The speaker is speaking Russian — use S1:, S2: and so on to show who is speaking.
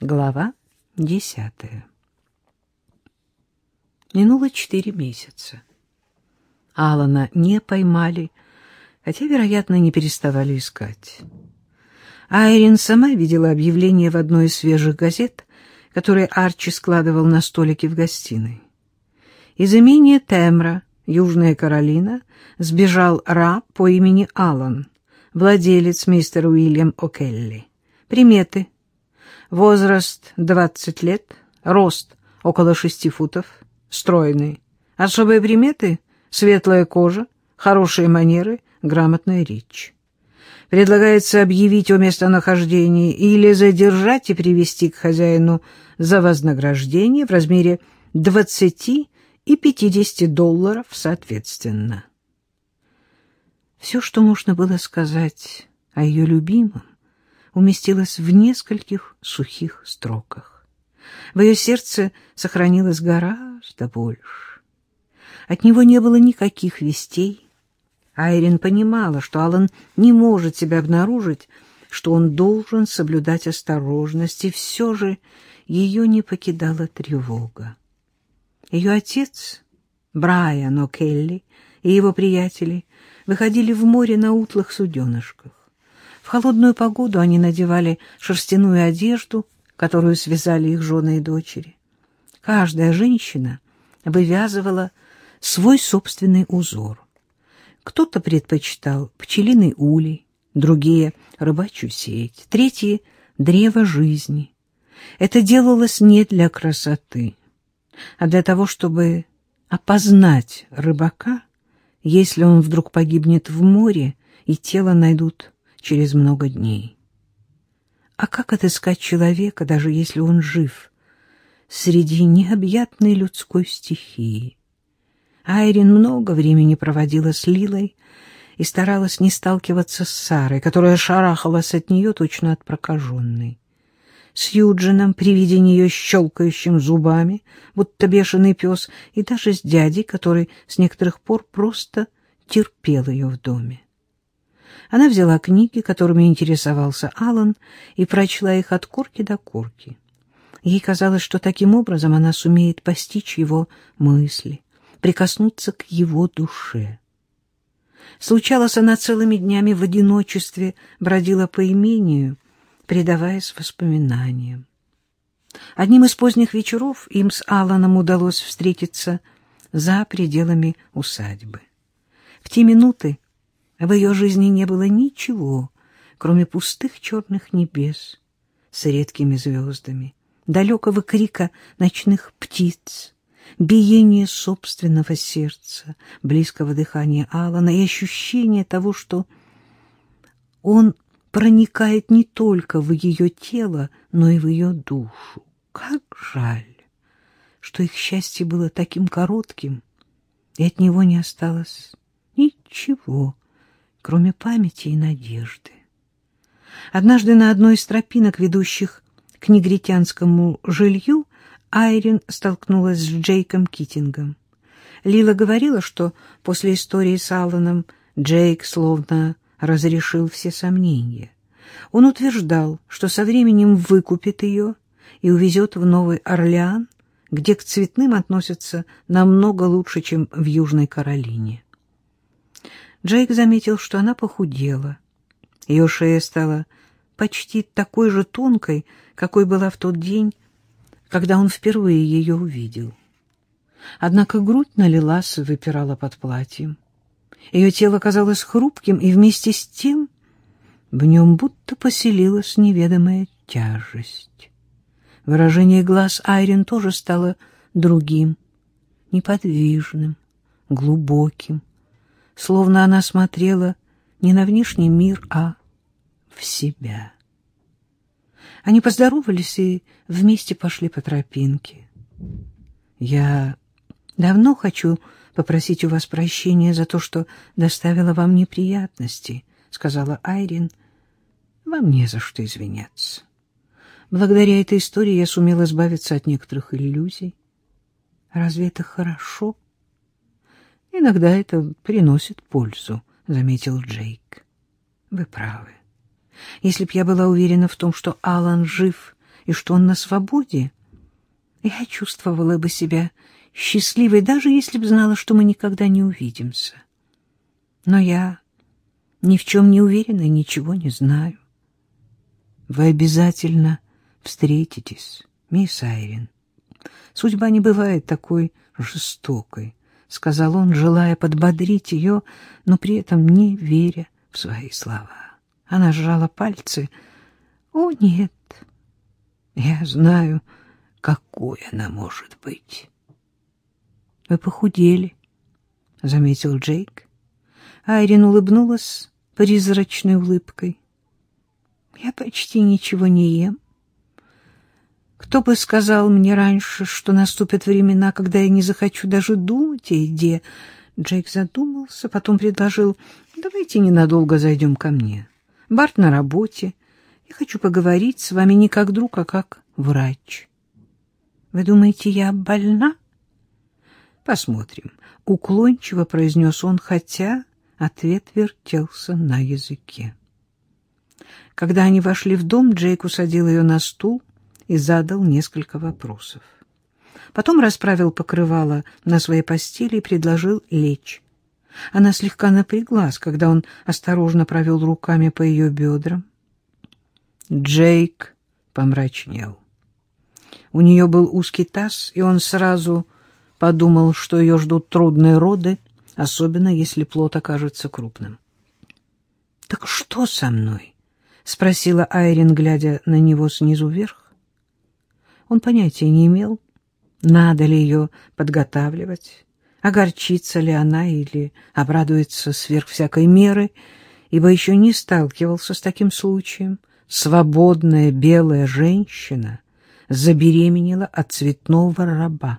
S1: Глава десятая Минуло четыре месяца. Алана не поймали, хотя, вероятно, не переставали искать. Айрин сама видела объявление в одной из свежих газет, которые Арчи складывал на столике в гостиной. Из имения Темра, Южная Каролина, сбежал раб по имени Алан, владелец мистер Уильям О'Келли. Приметы. Возраст 20 лет, рост около 6 футов, стройный. Особые приметы — светлая кожа, хорошие манеры, грамотная речь. Предлагается объявить о местонахождении или задержать и привести к хозяину за вознаграждение в размере 20 и 50 долларов соответственно. Все, что можно было сказать о ее любимом, уместилось в нескольких сухих строках. В ее сердце сохранилось гораздо больше. От него не было никаких вестей. Айрин понимала, что Алан не может себя обнаружить, что он должен соблюдать осторожность, и все же ее не покидала тревога. Ее отец, Брайан О'Келли, и его приятели выходили в море на утлых суденышках. В холодную погоду они надевали шерстяную одежду, которую связали их жены и дочери. Каждая женщина вывязывала свой собственный узор. Кто-то предпочитал пчелиный улей, другие — рыбачью сеть, третьи — древо жизни. Это делалось не для красоты, а для того, чтобы опознать рыбака, если он вдруг погибнет в море, и тело найдут через много дней. А как отыскать человека, даже если он жив, среди необъятной людской стихии? Айрин много времени проводила с Лилой и старалась не сталкиваться с Сарой, которая шарахалась от нее точно от прокаженной с Юджином при виде нее щелкающим зубами, будто бешеный пес, и даже с дядей, который с некоторых пор просто терпел ее в доме. Она взяла книги, которыми интересовался Алан, и прочла их от корки до корки. Ей казалось, что таким образом она сумеет постичь его мысли, прикоснуться к его душе. Случалось, она целыми днями в одиночестве бродила по имению — предаваясь воспоминаниям. Одним из поздних вечеров им с Алланом удалось встретиться за пределами усадьбы. В те минуты в ее жизни не было ничего, кроме пустых черных небес с редкими звездами, далекого крика ночных птиц, биения собственного сердца, близкого дыхания Алана и ощущения того, что он проникает не только в ее тело, но и в ее душу. Как жаль, что их счастье было таким коротким, и от него не осталось ничего, кроме памяти и надежды. Однажды на одной из тропинок, ведущих к негритянскому жилью, Айрин столкнулась с Джейком Китингом. Лила говорила, что после истории с Алланом Джейк словно разрешил все сомнения. Он утверждал, что со временем выкупит ее и увезет в Новый Орлеан, где к цветным относятся намного лучше, чем в Южной Каролине. Джейк заметил, что она похудела. Ее шея стала почти такой же тонкой, какой была в тот день, когда он впервые ее увидел. Однако грудь налилась и выпирала под платьем. Ее тело казалось хрупким, и вместе с тем в нем будто поселилась неведомая тяжесть. Выражение глаз Айрин тоже стало другим, неподвижным, глубоким, словно она смотрела не на внешний мир, а в себя. Они поздоровались и вместе пошли по тропинке. «Я давно хочу попросить у вас прощения за то, что доставила вам неприятности», — сказала Айрин. «Вам не за что извиняться. Благодаря этой истории я сумела избавиться от некоторых иллюзий. Разве это хорошо?» «Иногда это приносит пользу», — заметил Джейк. «Вы правы. Если б я была уверена в том, что Алан жив и что он на свободе, я чувствовала бы себя счастливой, даже если б знала, что мы никогда не увидимся. Но я ни в чем не уверена и ничего не знаю. Вы обязательно встретитесь, мисс Айрин. Судьба не бывает такой жестокой, — сказал он, желая подбодрить ее, но при этом не веря в свои слова. Она сжала пальцы. — О, нет, я знаю, какой она может быть. — Вы похудели, — заметил Джейк. Айрин улыбнулась призрачной улыбкой. Я почти ничего не ем. Кто бы сказал мне раньше, что наступят времена, когда я не захочу даже думать о еде? Джейк задумался, потом предложил, давайте ненадолго зайдем ко мне. Барт на работе. Я хочу поговорить с вами не как друг, а как врач. Вы думаете, я больна? Посмотрим. Уклончиво произнес он, хотя ответ вертелся на языке. Когда они вошли в дом, Джейк усадил ее на стул и задал несколько вопросов. Потом расправил покрывало на своей постели и предложил лечь. Она слегка напряглась, когда он осторожно провел руками по ее бедрам. Джейк помрачнел. У нее был узкий таз, и он сразу подумал, что ее ждут трудные роды, особенно если плод окажется крупным. — Так что со мной? — спросила Айрин, глядя на него снизу вверх. Он понятия не имел, надо ли ее подготавливать, огорчится ли она или обрадуется сверх всякой меры, ибо еще не сталкивался с таким случаем. Свободная белая женщина забеременела от цветного раба.